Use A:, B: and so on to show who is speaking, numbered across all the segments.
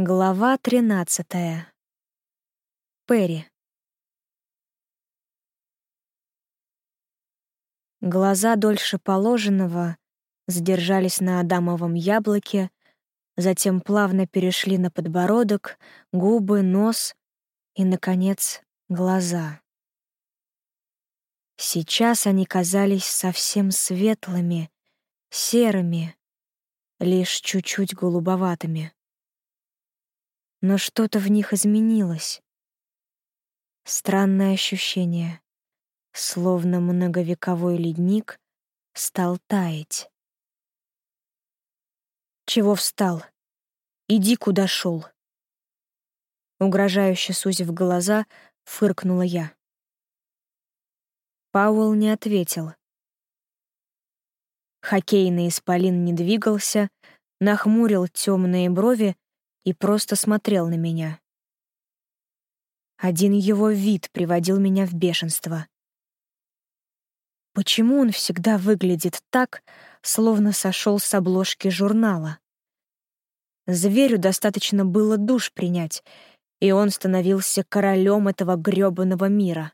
A: Глава тринадцатая. Перри. Глаза дольше положенного задержались на адамовом яблоке, затем плавно перешли на подбородок, губы, нос и, наконец, глаза. Сейчас они казались совсем светлыми, серыми, лишь чуть-чуть голубоватыми но что-то в них изменилось. Странное ощущение, словно многовековой ледник стал таять. «Чего встал? Иди, куда шел!» Угрожающе сузив глаза, фыркнула я. Пауэлл не ответил. Хоккейный исполин не двигался, нахмурил темные брови и просто смотрел на меня. Один его вид приводил меня в бешенство. Почему он всегда выглядит так, словно сошел с обложки журнала? Зверю достаточно было душ принять, и он становился королем этого грёбаного мира.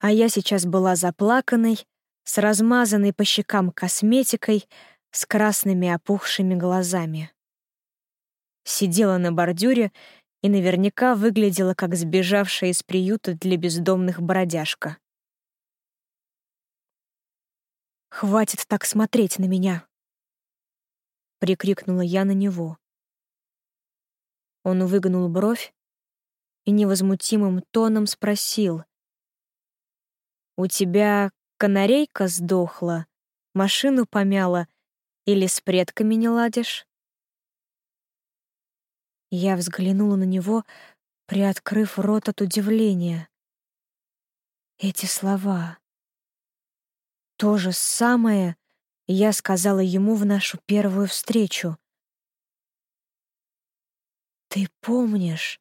A: А я сейчас была заплаканной, с размазанной по щекам косметикой, с красными опухшими глазами сидела на бордюре и наверняка выглядела как сбежавшая из приюта для бездомных бродяжка. «Хватит так смотреть на меня!» — прикрикнула я на него. Он выгнул бровь и невозмутимым тоном спросил. «У тебя канарейка сдохла, машину помяла или с предками не ладишь?» Я взглянула на него, приоткрыв рот от удивления. Эти слова. То же самое я сказала ему в нашу первую встречу. «Ты помнишь?»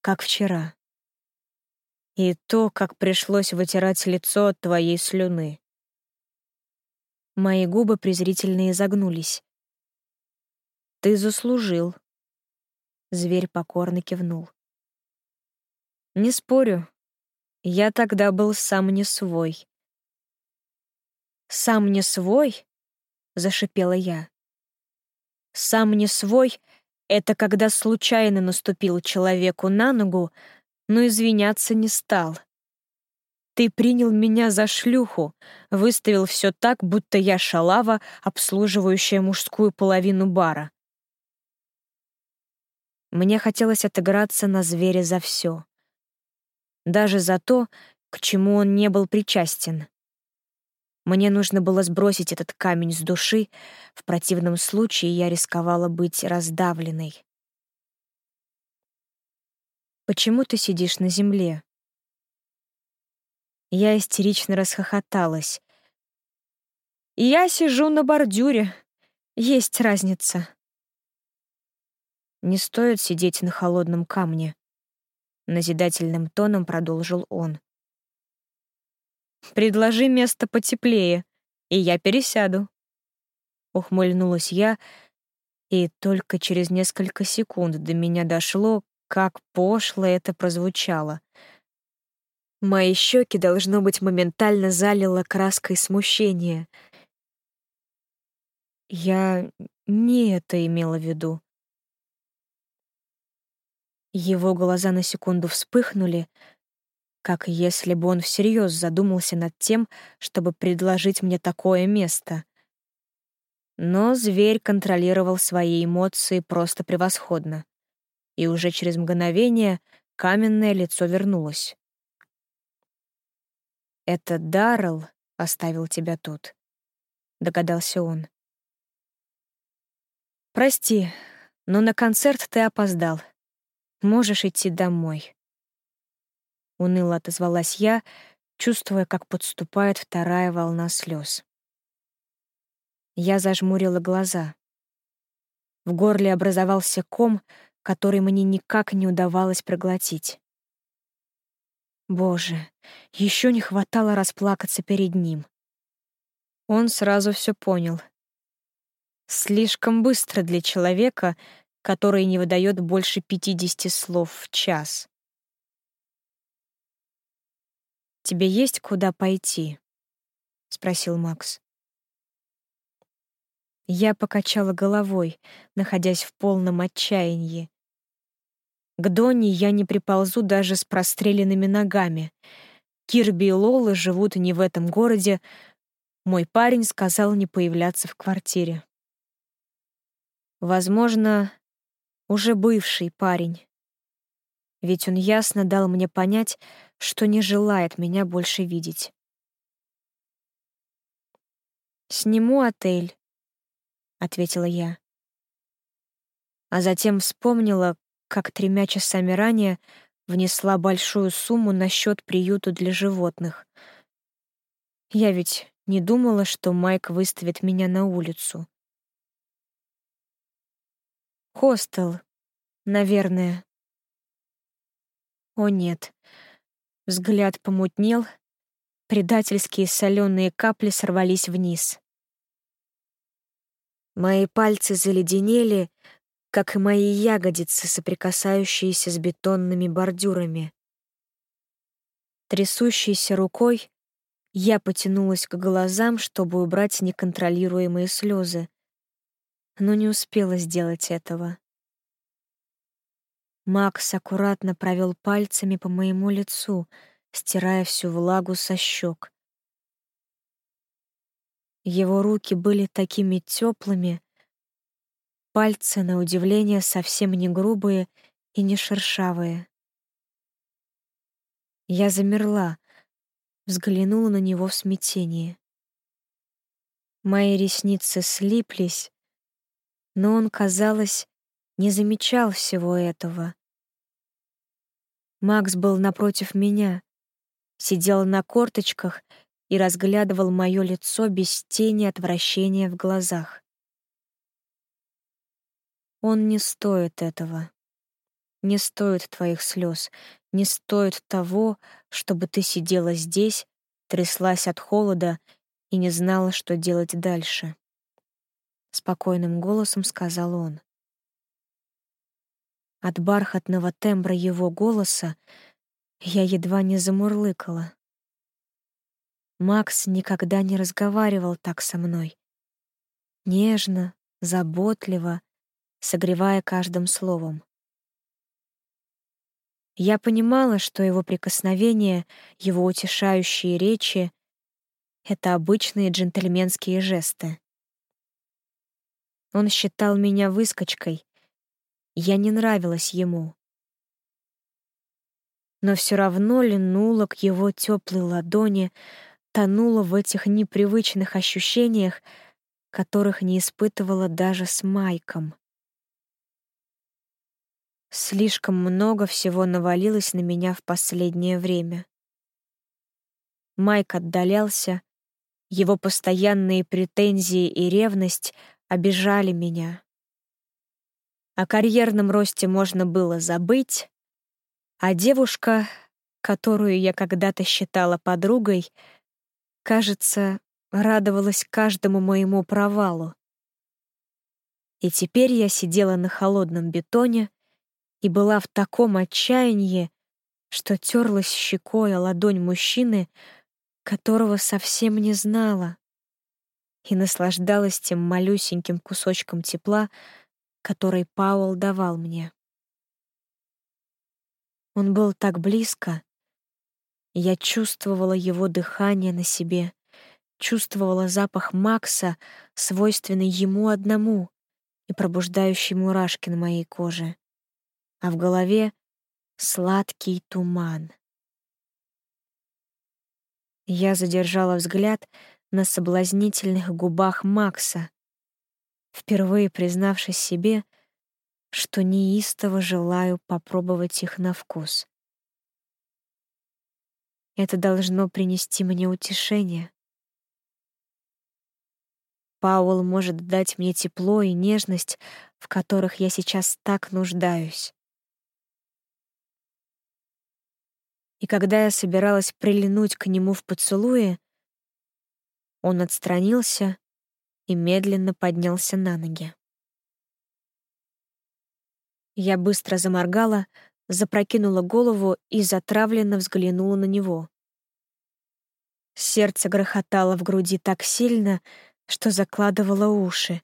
A: Как вчера. И то, как пришлось вытирать лицо от твоей слюны. Мои губы презрительно изогнулись. Ты заслужил. Зверь покорно кивнул. Не спорю. Я тогда был сам не свой. Сам не свой? Зашипела я. Сам не свой — это когда случайно наступил человеку на ногу, но извиняться не стал. Ты принял меня за шлюху, выставил все так, будто я шалава, обслуживающая мужскую половину бара. Мне хотелось отыграться на звере за все. Даже за то, к чему он не был причастен. Мне нужно было сбросить этот камень с души, в противном случае я рисковала быть раздавленной. «Почему ты сидишь на земле?» Я истерично расхохоталась. «Я сижу на бордюре. Есть разница». Не стоит сидеть на холодном камне. Назидательным тоном продолжил он. «Предложи место потеплее, и я пересяду». Ухмыльнулась я, и только через несколько секунд до меня дошло, как пошло это прозвучало. Мои щеки, должно быть, моментально залило краской смущения. Я не это имела в виду. Его глаза на секунду вспыхнули, как если бы он всерьез задумался над тем, чтобы предложить мне такое место. Но зверь контролировал свои эмоции просто превосходно. И уже через мгновение каменное лицо вернулось. «Это Даррелл оставил тебя тут», — догадался он. «Прости, но на концерт ты опоздал. Можешь идти домой. Уныло отозвалась я, чувствуя, как подступает вторая волна слез. Я зажмурила глаза. В горле образовался ком, который мне никак не удавалось проглотить. Боже, еще не хватало расплакаться перед ним. Он сразу все понял. Слишком быстро для человека, который не выдает больше 50 слов в час. «Тебе есть куда пойти?» — спросил Макс. Я покачала головой, находясь в полном отчаянии. К Донни я не приползу даже с простреленными ногами. Кирби и Лола живут не в этом городе. Мой парень сказал не появляться в квартире. Возможно, уже бывший парень. Ведь он ясно дал мне понять, что не желает меня больше видеть. «Сниму отель», — ответила я. А затем вспомнила, как тремя часами ранее внесла большую сумму на счет приюту для животных. Я ведь не думала, что Майк выставит меня на улицу. Хостел, наверное. О нет. Взгляд помутнел, предательские соленые капли сорвались вниз. Мои пальцы заледенели, как и мои ягодицы, соприкасающиеся с бетонными бордюрами. Трясущейся рукой я потянулась к глазам, чтобы убрать неконтролируемые слезы, но не успела сделать этого. Макс аккуратно провел пальцами по моему лицу, стирая всю влагу со щек. Его руки были такими теплыми, Пальцы, на удивление, совсем не грубые и не шершавые. Я замерла, взглянула на него в смятении. Мои ресницы слиплись, но он, казалось, не замечал всего этого. Макс был напротив меня, сидел на корточках и разглядывал мое лицо без тени отвращения в глазах. Он не стоит этого. Не стоит твоих слез, не стоит того, чтобы ты сидела здесь, тряслась от холода и не знала, что делать дальше. Спокойным голосом сказал он. От бархатного тембра его голоса я едва не замурлыкала. Макс никогда не разговаривал так со мной. Нежно, заботливо, согревая каждым словом. Я понимала, что его прикосновения, его утешающие речи — это обычные джентльменские жесты. Он считал меня выскочкой, я не нравилась ему. Но все равно линула к его теплой ладони, тонула в этих непривычных ощущениях, которых не испытывала даже с Майком. Слишком много всего навалилось на меня в последнее время. Майк отдалялся, его постоянные претензии и ревность обижали меня. О карьерном росте можно было забыть, а девушка, которую я когда-то считала подругой, кажется, радовалась каждому моему провалу. И теперь я сидела на холодном бетоне, и была в таком отчаянии, что терлась щекой о ладонь мужчины, которого совсем не знала, и наслаждалась тем малюсеньким кусочком тепла, который Пауэлл давал мне. Он был так близко, я чувствовала его дыхание на себе, чувствовала запах Макса, свойственный ему одному и пробуждающий мурашки на моей коже а в голове сладкий туман. Я задержала взгляд на соблазнительных губах Макса, впервые признавшись себе, что неистово желаю попробовать их на вкус. Это должно принести мне утешение. Пауэлл может дать мне тепло и нежность, в которых я сейчас так нуждаюсь. и когда я собиралась прилинуть к нему в поцелуе, он отстранился и медленно поднялся на ноги. Я быстро заморгала, запрокинула голову и затравленно взглянула на него. Сердце грохотало в груди так сильно, что закладывало уши.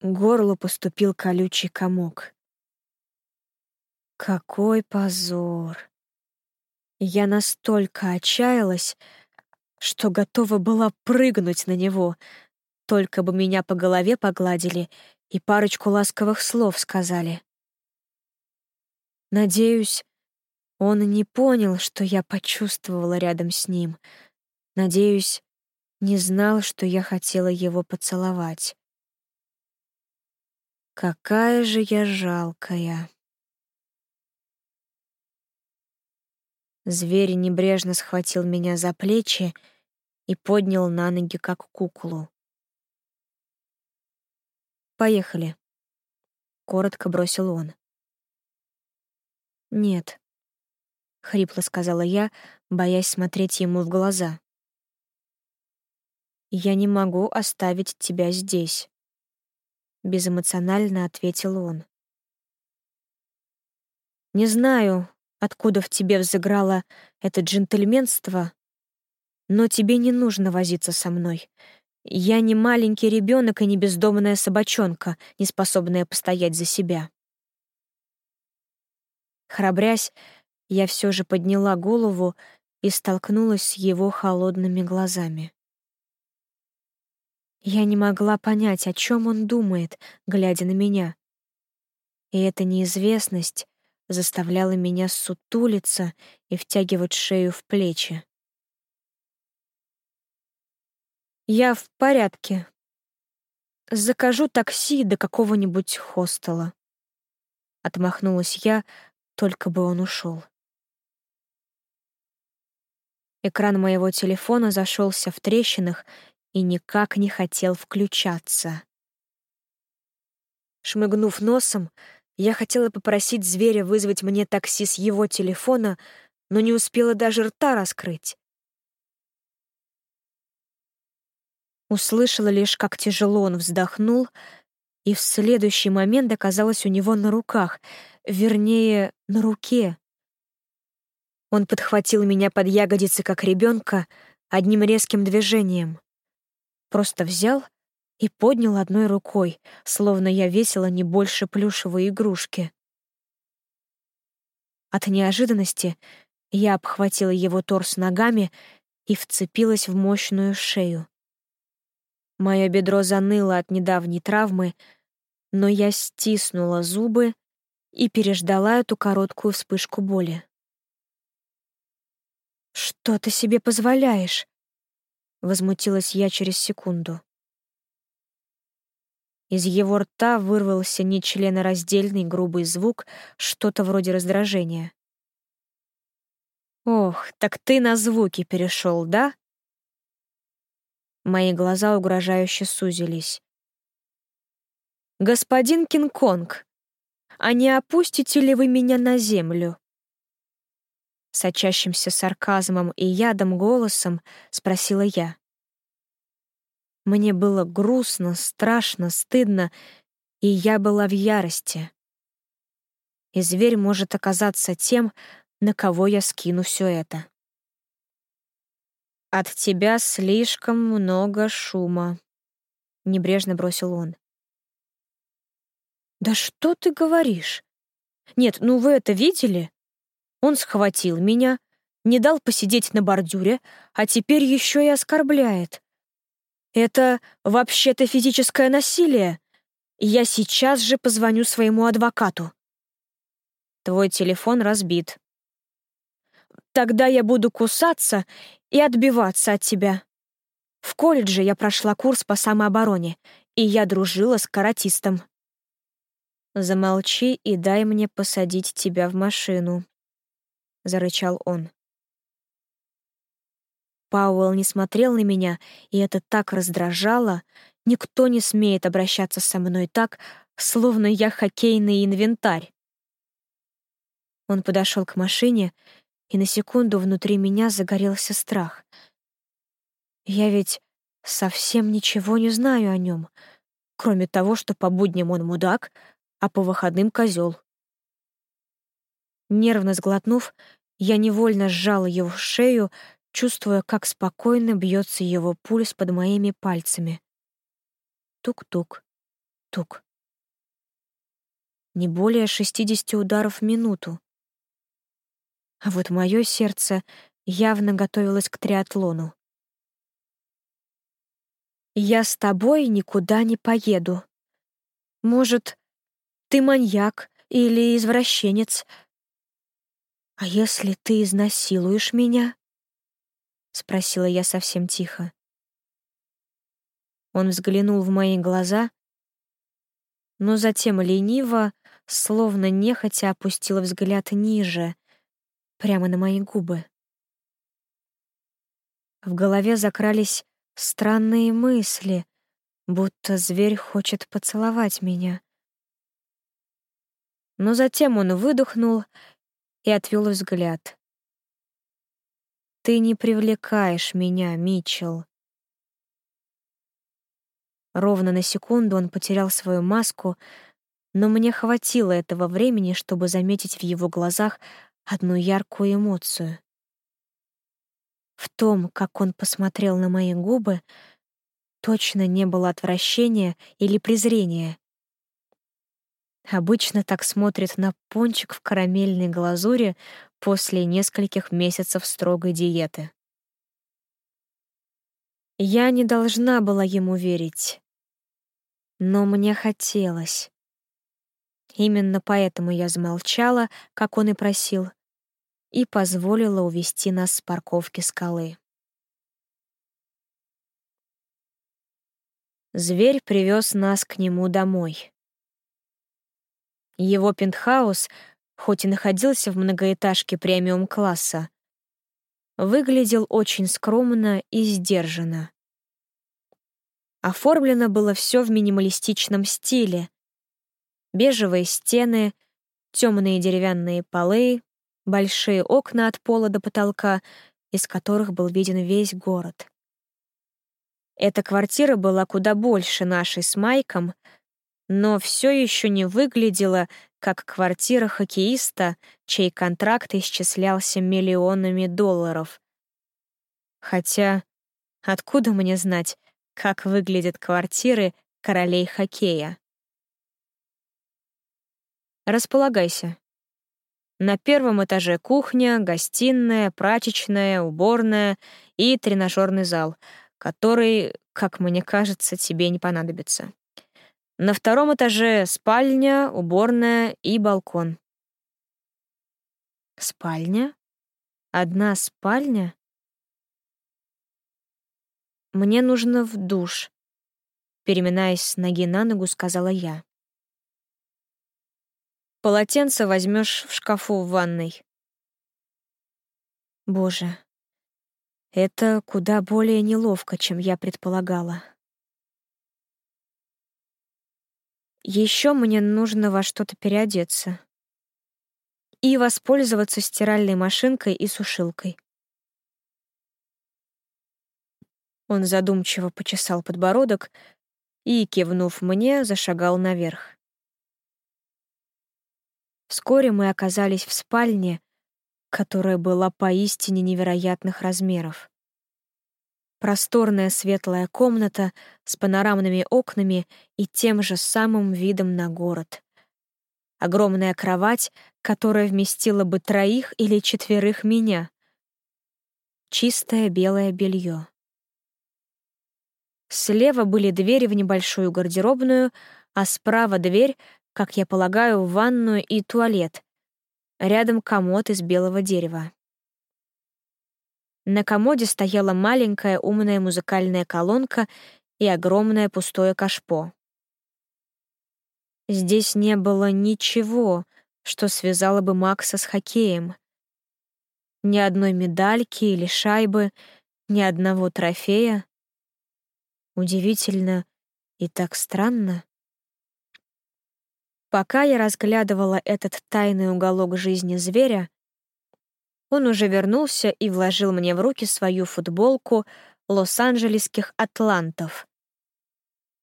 A: К горлу поступил колючий комок. Какой позор! Я настолько отчаялась, что готова была прыгнуть на него, только бы меня по голове погладили и парочку ласковых слов сказали. Надеюсь, он не понял, что я почувствовала рядом с ним. Надеюсь, не знал, что я хотела его поцеловать. Какая же я жалкая. Зверь небрежно схватил меня за плечи и поднял на ноги, как куклу. «Поехали», — коротко бросил он. «Нет», — хрипло сказала я, боясь смотреть ему в глаза. «Я не могу оставить тебя здесь», — безэмоционально ответил он. «Не знаю, откуда в тебе взыграло это джентльменство, но тебе не нужно возиться со мной. Я не маленький ребенок и не бездомная собачонка, не способная постоять за себя. Храбрясь, я все же подняла голову и столкнулась с его холодными глазами. Я не могла понять, о чем он думает, глядя на меня. И эта неизвестность заставляла меня сутулиться и втягивать шею в плечи. «Я в порядке. Закажу такси до какого-нибудь хостела». Отмахнулась я, только бы он ушел. Экран моего телефона зашелся в трещинах и никак не хотел включаться. Шмыгнув носом, я хотела попросить зверя вызвать мне такси с его телефона, но не успела даже рта раскрыть. Услышала лишь, как тяжело он вздохнул, и в следующий момент оказалась у него на руках, вернее, на руке. Он подхватил меня под ягодицы, как ребенка, одним резким движением. Просто взял и поднял одной рукой, словно я весила не больше плюшевой игрушки. От неожиданности я обхватила его торс ногами и вцепилась в мощную шею. Мое бедро заныло от недавней травмы, но я стиснула зубы и переждала эту короткую вспышку боли. «Что ты себе позволяешь?» — возмутилась я через секунду. Из его рта вырвался нечленораздельный грубый звук, что-то вроде раздражения. «Ох, так ты на звуки перешел, да?» Мои глаза угрожающе сузились. «Господин Кинг-Конг, а не опустите ли вы меня на землю?» Сочащимся сарказмом и ядом голосом спросила я. Мне было грустно, страшно, стыдно, и я была в ярости. И зверь может оказаться тем, на кого я скину все это. «От тебя слишком много шума», — небрежно бросил он. «Да что ты говоришь? Нет, ну вы это видели? Он схватил меня, не дал посидеть на бордюре, а теперь еще и оскорбляет. Это вообще-то физическое насилие. Я сейчас же позвоню своему адвокату. Твой телефон разбит. Тогда я буду кусаться и отбиваться от тебя. В колледже я прошла курс по самообороне, и я дружила с каратистом. «Замолчи и дай мне посадить тебя в машину», — зарычал он. Пауэлл не смотрел на меня, и это так раздражало. Никто не смеет обращаться со мной так, словно я хоккейный инвентарь. Он подошел к машине, и на секунду внутри меня загорелся страх. Я ведь совсем ничего не знаю о нем, кроме того, что по будням он мудак, а по выходным — козел. Нервно сглотнув, я невольно сжала его шею, чувствуя, как спокойно бьется его пульс под моими пальцами. Тук-тук, тук. Не более 60 ударов в минуту. А вот мое сердце явно готовилось к триатлону. «Я с тобой никуда не поеду. Может, ты маньяк или извращенец. А если ты изнасилуешь меня?» — спросила я совсем тихо. Он взглянул в мои глаза, но затем лениво, словно нехотя опустил взгляд ниже, прямо на мои губы. В голове закрались странные мысли, будто зверь хочет поцеловать меня. Но затем он выдохнул и отвел взгляд. «Ты не привлекаешь меня, Митчелл». Ровно на секунду он потерял свою маску, но мне хватило этого времени, чтобы заметить в его глазах одну яркую эмоцию. В том, как он посмотрел на мои губы, точно не было отвращения или презрения. Обычно так смотрит на пончик в карамельной глазури после нескольких месяцев строгой диеты. Я не должна была ему верить, но мне хотелось. Именно поэтому я замолчала, как он и просил, и позволила увести нас с парковки скалы. Зверь привез нас к нему домой. Его пентхаус, хоть и находился в многоэтажке премиум-класса, выглядел очень скромно и сдержанно. Оформлено было все в минималистичном стиле. Бежевые стены, темные деревянные полы, большие окна от пола до потолка, из которых был виден весь город. Эта квартира была куда больше нашей с Майком, но все еще не выглядела как квартира хоккеиста, чей контракт исчислялся миллионами долларов. Хотя, откуда мне знать, как выглядят квартиры королей хоккея? Располагайся. На первом этаже кухня, гостиная, прачечная, уборная и тренажерный зал, который, как мне кажется, тебе не понадобится. На втором этаже спальня, уборная и балкон. Спальня? Одна спальня? Мне нужно в душ. Переминаясь с ноги на ногу, сказала я. Полотенце возьмешь в шкафу в ванной. Боже, это куда более неловко, чем я предполагала. Еще мне нужно во что-то переодеться и воспользоваться стиральной машинкой и сушилкой. Он задумчиво почесал подбородок и, кивнув мне, зашагал наверх. Вскоре мы оказались в спальне, которая была поистине невероятных размеров. Просторная светлая комната с панорамными окнами и тем же самым видом на город. Огромная кровать, которая вместила бы троих или четверых меня. Чистое белое белье. Слева были двери в небольшую гардеробную, а справа дверь, как я полагаю, ванную и туалет. Рядом комод из белого дерева. На комоде стояла маленькая умная музыкальная колонка и огромное пустое кашпо. Здесь не было ничего, что связало бы Макса с хоккеем. Ни одной медальки или шайбы, ни одного трофея. Удивительно и так странно. Пока я разглядывала этот тайный уголок жизни зверя, он уже вернулся и вложил мне в руки свою футболку, лос-анджелесских атлантов.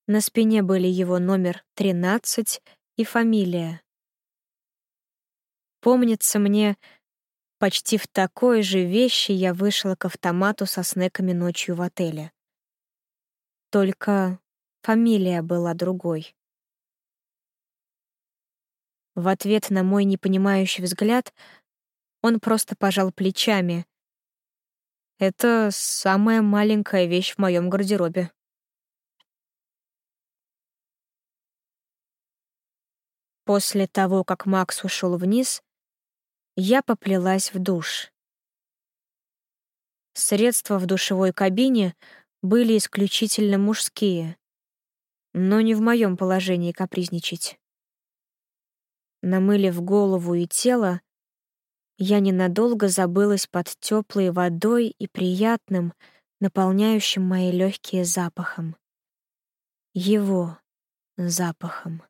A: На спине были его номер 13 и фамилия. Помнится мне, почти в такой же вещи я вышла к автомату со снеками ночью в отеле. Только фамилия была другой. В ответ на мой непонимающий взгляд он просто пожал плечами. Это самая маленькая вещь в моем гардеробе. После того, как Макс ушел вниз, я поплелась в душ. Средства в душевой кабине были исключительно мужские, но не в моем положении капризничать. Намылив голову и тело, я ненадолго забылась под теплой водой и приятным, наполняющим мои легкие запахом. Его запахом.